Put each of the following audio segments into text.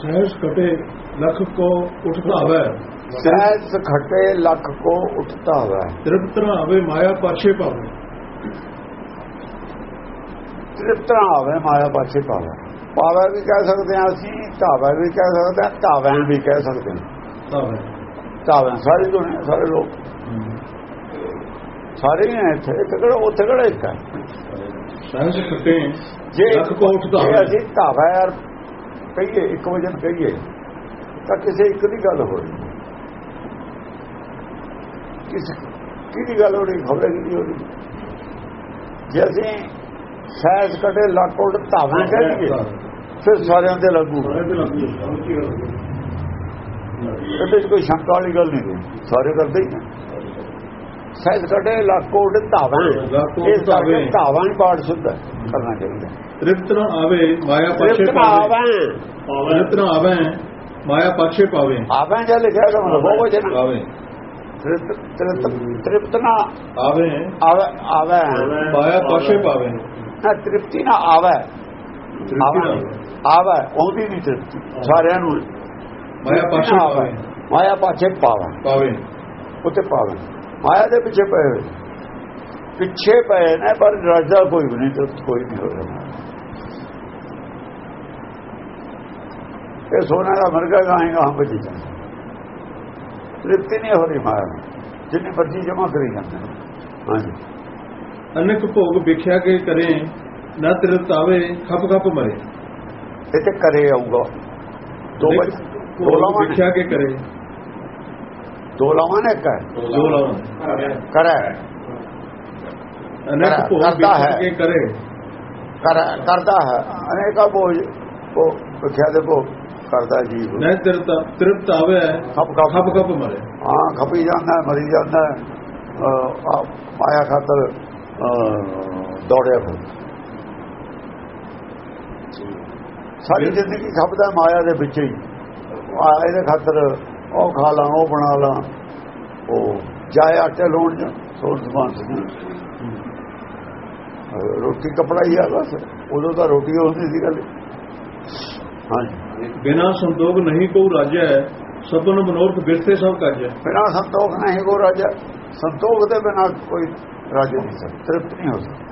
ਸਹਿਜ ਕਟੇ ਲਖ ਕੋ ਉਠ ਭਾਵੈ ਸਹਿਜ ਖਟੇ ਲੱਖ ਕੋ ਉਠਤਾ ਹੈ ਤ੍ਰਿਪਤ ਆਵੇ ਮਾਇਆ ਪਾਛੇ ਭਾਵੈ ਤ੍ਰਿਪਤਰਾ ਆਵੇ ਮਾਇਆ ਪਾਛੇ ਪਾਵੇ। ਪਾਵੇ ਵੀ ਕਹਿ ਸਕਦੇ ਹਾਂ ਅਸੀਂ ਧਾਵਾ ਵੀ ਕਹਿ ਸਕਦੇ ਹਾਂ ਧਾਵੈਂ ਵੀ ਕਹਿ ਸਕਦੇ ਭਾਵੈ ਧਾਵੈਂ। ਸਾਰੀ ਦੁਨੀਆ ਸਾਰੇ ਲੋਕ। ਸਾਰੇ ਹੈ ਇੱਥੇ ਇੱਕ ਕਿਹੜਾ ਉੱਥੇ ਕਿਹੜਾ ਇੱਕ ਹੈ? ਸਹਿਜ ਕਟੇ ਜੇ ਲਖ ਕੋ ਉਠ ਜੇ ਭਾਵੈ ਅਸੀਂ ਧਾਵਾ ਯਾਰ ਕਹੀਏ ਇੱਕ ਵਜਨ ਕਹੀਏ ਤਾਂ ਕਿਸੇ ਇੱਕ ਦੀ ਗੱਲ ਹੋ ਰਹੀ। ਕਿਸ ਕਿਹਦੀ ਗੱਲ ਹੋ ਰਹੀ ਖਬਰ ਕਿਹਦੀ ਹੋ ਰਹੀ ਜੇ ਅਸੀਂ ਸਹਿਜ ਕਟੇ ਲੱਕ ਉਲਟ ਧਾਵਾਂ ਕਹਿ ਦਈਏ ਫਿਰ ਸਾਰਿਆਂ ਤੇ ਲੱਗੂ। ਇਹਦੇ ਕੋਈ ਸ਼ੰਕਾ ਵਾਲੀ ਗੱਲ ਨਹੀਂ ਸਾਰੇ ਕਰਦੇ ਹੀ ਸਹਿਜ ਕਟੇ ਲੱਕ ਉਲਟ ਧਾਵਾਂ ਲੱਕ ਉਲਟ ਇਸ ਕਰਕੇ ਧਾਵੇਂ। ਧਾਵਾਂ ਹੀ ਪਾਠ ਸੁਧਾ ਕਰਨਾ ਚਾਹੀਦਾ। ਤ੍ਰਿਪਤ ਆਵੇ ਮਾਇਆ ਪਾਛੇ ਤ੍ਰਿਪਤ ਭਾਵੈ ਆਵਾਂ। ਆਵੇ ਮਾਇਆ ਪਾਛੇ ਭਾਵੈ ਆਵਾਂ ਜੇ ਲਿਖਿਆ ਤਾਂ ਮਤਲਬ ਉਹ ਵਚਨ ਭਾਵੈ ਤ੍ਰਿਪਤ ਤ੍ਰਿਪਤ ਨਾ ਆਵੇ। ਆਵੇ ਆਵੇ। ਮਾਇਆ ਪਾਛੇ ਭਾਵੈ ਨਾ ਤ੍ਰਿਪਤੀ ਨਾ ਆਵੇ। ਆਵੇ। ਆਵੇ। ਉਹਦੀ ਨਹੀਂ ਤ੍ਰਿਪਤੀ ਸਾਰਿਆਂ ਨੂੰ। ਮਾਇਆ ਪਾਛੇ ਆਵੇ। ਭਾਵੈ ਮਾਇਆ ਪਾਛੇ ਪਾਵੇ। ਭਾਵੈ ਉੱਤੇ ਪਾਵੇ। ਮਾਇਆ ਦੇ ਪਿੱਛੇ ਪਏ। ਪਿੱਛੇ ਪਏ ਨੇ ਪਰ ਰਾਜਾ ਕੋਈ ਵੀ ਨਹੀਂ ਤ੍ਰਿਪਤ ਕੋਈ ਨਹੀਂ ਹੋ ਰਿਹਾ ਇਹ ਸੋਨਾ ਦਾ ਮਰਗਾ ਗਾਏਗਾ ਹਮ ਬਚੀ ਜਾ ਤ੍ਰਿਪਤੀ ਨਹੀਂ ਹੋ ਰਹੀ ਨੂੰ। ਜਿੰਨੀ ਮਰਜ਼ੀ ਜਮਾ ਕਰੀ ਜਾਂਦੇ। ਹਾਂਜੀ। ਅਨੇਕ ਭੋਗ ਵਿਖਿਆ ਕੇ ਕਰੇ ਨਾ ਤ੍ਰਿਪਤ ਆਵੇ ਖਪ ਖਪ ਮਰੇ। ਇੱਥੇ ਕਰੇ ਆਊਗਾ। ਦੋ ਲਾਵਾਂ ਵਿਖਿਆ ਕੇ ਕਰੇ। ਦੋ ਲਾਵਾਂ ਨੇ ਹੈ। ਦੋ ਲਾਵਾਂ। ਕਰੇ। ਕਰਦਾ ਹੈ। ਕਰਦਾ ਅਨੇਕਾ ਬੋਝ ਉਹ ਵਿਖਿਆ ਦੇ ਭੋਗ ਕਰਦਾ ਜੀਵ। ਨਾ ਤ੍ਰਿਪਤ ਤ੍ਰਿਪਤ ਆਵੇ ਖਪ ਖਪ। ਖਪ ਮਰੇ। ਹਾਂ ਖਪੀ ਜਾਂਦਾ ਮਰੀ ਜਾਂਦਾ ਹੈ, ਅਹ, ਆ ਮਾਇਆ ਖਾਤਰ ਦੌੜਿਆ ਸਾਰੀ ਜ਼ਿੰਦਗੀ ਖਪਦਾ ਮਾਇਆ ਦੇ ਵਿੱਚ ਹੀ। ਇਹਦੇ ਖਾਤਰ ਉਹ ਖਾ ਲਾਂ ਉਹ ਬਣਾ ਲਾਂ। ਉਹ ਜਾਏ ਆਟੇ ਲੋਣ ਜਾਂ ਸੋਰ ਜ਼ਬਾਨ ਸੀ ਰੋਟੀ ਕਪੜਾ ਹੀ ਆ ਬਸ ਉਦੋਂ ਤਾਂ ਰੋਟੀ ਹੁੰਦੀ ਸੀ ਗੱਲ ਹਾਂਜੀ। ਬਿਨਾ ਸੰਤੋਖ ਨਹੀਂ ਕੋ ਰਾਜੈ ਸਪਨ ਮਨੋਰਥ ਬਿਰਥੇ ਸਭ ਕਾਜੈ ਬਿਨਾ ਸੰਤੋਖ ਨਹੀਂ ਕੋ ਰਾਜਾ ਸੰਤੋਖ ਦੇ ਬਿਨਾ ਕੋਈ ਰਾਜਾ ਨਹੀਂ ਤ੍ਰਿਪਤ ਨਹੀਂ ਹੋ ਸਕਦਾ।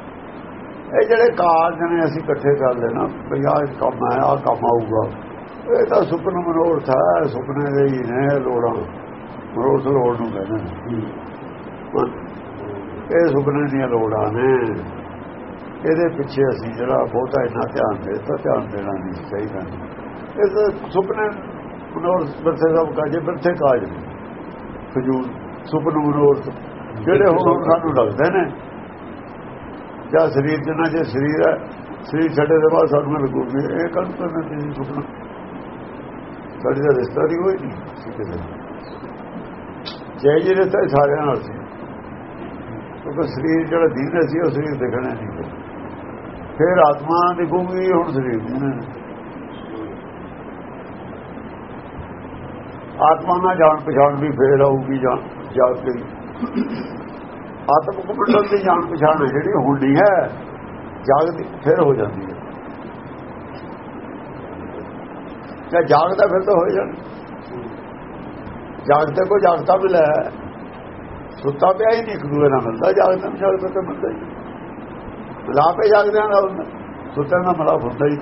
ਇਹ ਜਿਹੜੇ ਕਾਰਜ ਨੇ ਅਸੀਂ ਇਕੱਠੇ ਕਰ ਲੈਣਾ ਵੀ ਆਹ ਕੰਮ ਹੈ ਆਹ ਕੰਮ ਆਊਗਾ। ਇਹ ਤਾਂ ਸੁਪਨ ਮਨੋਰਥ ਹੈ ਸੁਪਨੇ ਦੇ ਹੀ ਨੇ ਲੋੜਾਂ। ਮਨੋਰਥ ਲੋੜ ਨੂੰ ਕਹਿੰਦੇ ਨੇ। ਇਹ ਸੁਪਨੇ ਦੀਆਂ ਲੋੜਾਂ ਨੇ। ਇਹਦੇ ਪਿੱਛੇ ਅਸੀਂ ਜਿਹੜਾ ਬਹੁਤਾ ਇੰਨਾ ਧਿਆਨ ਦੇ ਤਾਂ ਧਿਆਨ ਦੇਣਾ ਨਹੀਂ ਚਾਹੀਦਾ। ਤਾਂ ਸੁਪਨੇ ਮਨੋਰਥ ਬਿਰਥੇ ਸਭ ਕਾਜੇ ਬਿਰਥੇ ਕਾਜ ਫਜੂਲ ਸੁਪਨ ਮਨੋਰਥ ਜਿਹੜੇ ਹੁਣ ਸਾਨੂੰ ਲੱਗਦੇ ਨੇ। ਜਾਂ ਸਰੀਰ ਜਨਾ ਜੇ ਸਰੀਰ ਹੈ ਸਰੀਰ ਛੱਡੇ ਦੇ ਬਾਅਦ ਸਾਨੂੰ ਲੱਗੂਗੀ ਇਹ ਕੰਨ ਕਰਨਾ ਤੁਸੀਂ ਸੁਪਨਾ? ਸਾਡੀ ਦਾ ਰਿਸ਼ਤਾ ਨਹੀਂ ਹੋਈ ਨਹੀਂ ਸਿੱਧੇ ਜੈ ਜੀ ਰਿਸ਼ਤਾ ਸਾਰਿਆਂ ਨਾਲ ਸੀ। ਕਿਉਂਕਿ ਸਰੀਰ ਜਿਹੜਾ ਦੀਦਾ ਸੀ ਉਹ ਸਰੀਰ ਦਿਖਣਾ ਨਹੀਂ ਫਿਰ ਆਤਮਾ ਦਿਖੂਗੀ ਹੁਣ ਸਰੀਰ ਨਹੀਂ ਆਤਮਾ ਨਾਲ ਜਾਣ ਪਛਾਣ ਵੀ ਫੇਰ ਆਊਗੀ ਜਾਂ ਜਾ ਕੇ ਆਤਮਿਕ ਮੰਡਲ ਦੀ ਜਾਣ ਪਛਾਣ ਹੈ ਜਿਹੜੀ ਹੁੰਦੀ ਹੈ, ਜਾਗਦੀ ਫਿਰ ਹੋ ਜਾਂਦੀ ਹੈ। ਜੇ ਜਾਗਦਾ ਫਿਰ ਤਾਂ ਹੋ ਜਾਂਦਾ। ਜਾਗਦੇ ਕੋ ਜਾਗਦਾ ਮਿਲਿਆ ਹੈ। ਸੁੱਤਾ ਪਿਆ ਹੀ ਨਹੀਂ, ਇੱਕ ਦੂਏ ਨਾਲ ਮਿਲਦਾ, ਜਾਗਦਾ ਨੂੰ ਜਾਗਦਾ ਤਾਂ ਮਿਲਦਾ ਹੀ ਮਲਾਪੇ ਜਾਗਦਿਆਂ ਦਾ ਹੁੰਦਾ ਸੁੱਤੇ ਨਾਲ ਮਲਾਪ ਹੁੰਦਾ ਹੀ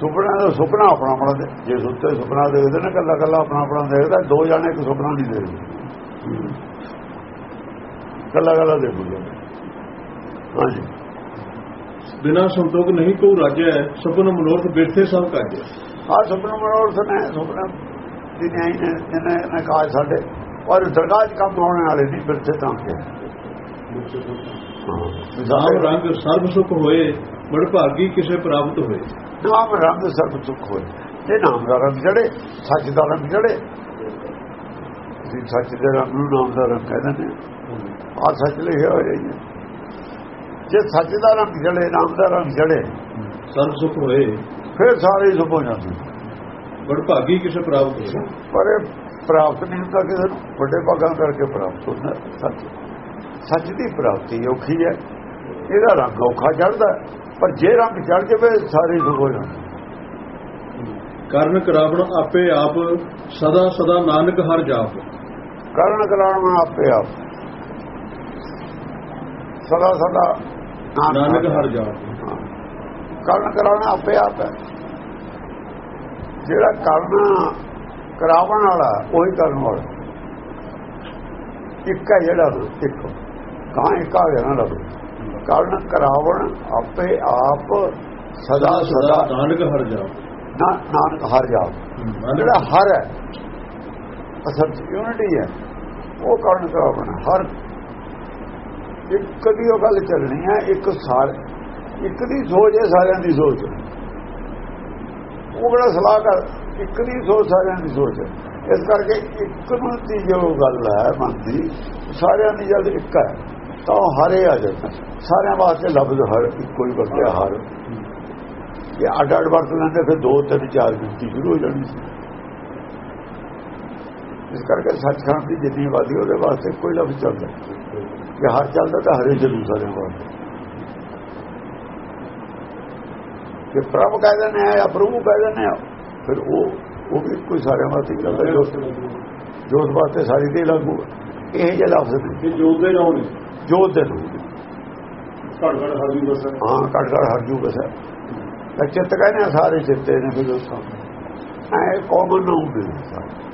ਸੁਪਨਾ ਦਾ ਸੁਪਨਾ ਆਪਣਾ ਆਪਣਾ ਦੇ ਜੇ ਸੁੱਤੇ ਸੁਪਨਾ ਦੇਖਦੇ ਨਾ ਕੱਲਾ ਕੱਲਾ ਆਪਣਾ ਆਪਣਾ ਦੇਖਦਾ ਦੋ ਜਾਣੇ ਇੱਕ ਸੁਪਨਾ ਨਹੀਂ ਦੇਖਦੇ। ਕੱਲਾ ਕੱਲਾ ਦੇਖੂਗਾ ਹਾਂਜੀ। ਬਿਨਾ ਸੰਤੋਖ ਨਹੀਂ ਕੋ ਰਾਜੈ ਸਪਨ ਮਨੋਰਥ ਬਿਰਥੇ ਸਭ ਕਾਜੈ ਆ ਸੁਪਨਾ ਮਨੋਰਥ ਨੇ ਸੁਪਨਾ ਦੀ ਨਿਆਈ ਨੇ ਨੇ ਕਾਜ ਸਾਡੇ ਔਰ ਦਰਗਾਹ 'ਚ ਕੰਮ ਹੋਣ ਵਾਲੇ ਨਹੀਂ ਬਿਰਥੇ ਤਾਂ ਕੇ ਨਾਮ ਰੰਗ ਸਰਬ ਸੁਖ ਹੋਏ ਬੜ ਭਾਗੀ ਕਿਸੇ ਪ੍ਰਾਪਤ ਹੋਏ। ਨਾਮ ਰੰਗ ਸਰਬ ਸੁਖ ਹੋਏ ਇਹ ਨਾਮ ਦਾ ਰੰਗ ਜੜੇ ਸੱਚ ਦਾ ਰੰਗ ਜੜੇ। ਜੀ ਸੱਚ ਦੇ ਰੰਗ ਨੂੰ ਨਾਮ ਦਾ ਰੰਗ ਕਹਿੰਦੇ ਨੇ ਆ ਸੱਚ ਲਿਖਿਆ ਹੋਇਆ ਜੀ। ਜੇ ਸੱਚ ਦਾ ਰੰਗ ਜੜੇ ਨਾਮ ਦਾ ਰੰਗ ਜੜੇ ਸਰਬ ਸੁਖ ਹੋਏ ਫਿਰ ਸਾਰੇ ਸੁਖ ਹੋ ਜਾਂਦੇ। ਬੜ ਭਾਗੀ ਕਿਸੇ ਪ੍ਰਾਪਤ ਹੋਏ। ਪਰ ਪ੍ਰਾਪਤ ਨਹੀਂ ਹੁੰਦਾ ਕਿਸੇ ਨੂੰ। ਵੱਡੇ ਭਾਗਾਂ ਕਰਕੇ ਪ੍ਰਾਪਤ ਹੁੰਦਾ ਸੱਚ। ਸੱਚ ਦੀ ਪ੍ਰਾਪਤੀ ਔਖੀ ਹੈ। ਇਹਦਾ ਰੰਗ ਔਖਾ ਚੜਦਾ ਪਰ ਜੇ ਰੰਗ ਚੜ ਜਾਵੇ ਸਾਰੇ ਸੁਖ ਹੋ ਜਾਂਦੇ ਕਰਨ ਕਰਾਵਣ ਆਪੇ ਆਪ ਸਦਾ ਸਦਾ ਨਾਨਕ ਹਰ ਜਾਪ। ਕਰਨ ਕਰਾਉਣਾ ਆਪੇ ਆਪ ਸਦਾ ਸਦਾ ਨਾਨਕ ਹਰ ਜਾਪ। ਕਰਨ ਕਰਾਉਣਾ ਆਪੇ ਆਪ ਹੈ। ਜਿਹੜਾ ਕਰਨ ਕਰਾਉਣ ਵਾਲਾ ਉਹੀ ਕਰਨ ਵਾਲਾ। ਇੱਕ ਹੈ ਜਿਹੜਾ ਇੱਕ। ਕਾਂ ਇੱਕ ਆ ਗਿਆ ਨਾ ਲੱਭ ਕਰਨ ਕਰਾਉਣ ਆਪੇ ਆਪ ਸਦਾ ਸਦਾ ਨਾਨਕ ਹਰ ਜਾਪ। ਨਾ- ਨਾਨਕ ਹਰ ਜਾ ਜਿਹੜਾ ਹਰ ਹੈ ਅਸਲ ਯੂਨਿਟੀ ਹੈ ਉਹ ਕਰਨ ਕਰਾਉਣਾ ਹਰ। ਇੱਕ ਦੀ ਉਹ ਗੱਲ ਚੱਲਣੀ ਹੈ ਇੱਕ ਸਾਰ ਇੱਕ ਦੀ ਸੋਚ ਹੈ ਸਾਰਿਆਂ ਦੀ ਸੋਚ। ਉਹ ਬੜਾ ਸਲਾਹ ਕਰ ਇੱਕ ਦੀ ਸੋਚ ਸਾਰਿਆਂ ਦੀ ਸੋਚ ਹੈ। ਇਸ ਕਰਕੇ ਇੱਕ ਨੂੰ ਦੀ ਜੋ ਗੱਲ ਹੈ ਮਨ ਦੀ ਸਾਰਿਆਂ ਦੀ ਜਦ ਇੱਕ ਹੈ ਤਾਂ ਉਹ ਹਰੇ ਆ ਜਾਂਦਾ ਸਾਰਿਆਂ ਵਾਸਤੇ ਲਫ਼ਜ਼ ਹਰ ਇੱਕੋ ਹੀ ਵਰਤਿਆ, ਹਰ। ਜੇ ਅੱਡ ਅੱਡ ਵਰਤ ਲੈਂਦੇ, ਫਿਰ ਦੋ ਤਿੰਨ ਚਾਰ ਗਿਣਤੀ ਸ਼ੁਰੂ ਹੋ ਜਾਣੀ ਸੀ। ਇਸ ਕਰਕੇ ਸੱਚਖੰਡ ਦੀ ਜਿੰਨੀ ਆਬਾਦੀ, ਉਹਦੇ ਵਾਸਤੇ ਕੋਈ ਲਫ਼ਜ਼ ਚੱਲਦਾ। ਜੇ ਹਰ ਚੱਲਦਾ ਤਾਂ ਹਰੇ ਜਲੂ ਸਾਰਿਆਂ ਵਾਸਤੇ। ਜੇ ਪ੍ਰਭ ਕਹਿ ਦਿੰਦੇ ਆ ਜਾਂ ਪ੍ਰਭੂ ਕਹਿ ਦਿੰਦੇ ਆ, ਫਿਰ ਉਹ ਉਹ ਵੀ ਕੋਈ ਸਾਰਿਆਂ ਵਾਸਤੇ ਚੱਲਦਾ। ਜੋਤ ਵਾਸਤੇ ਸਾਰੀ ਦੇ ਲਾਗੂ ਹੈ। ਇਹ ਜਿਹੇ ਲਫ਼ਜ਼ ਨੇ। ਜੋਤ ਦੇ ਨਾਮ ਨੇ। ਜੋਤ ਦੇ ਨੂੰ ਘੜ ਘੜ ਹਰ ਵੀ ਬਸ। ਹਾਂ ਕੱਟ ਕੱਟ ਹਰ ਜੂ ਬਸ। ਚਿੱਤ ਕਹਿੰਦੇ ਸਾਰੇ ਚਿੱਤੇ ਨੇ ਫਿਰ ਉਸ ਐ ਕਾਮਨ ਨਾਮ ਦੇ ਸਾਰੇ।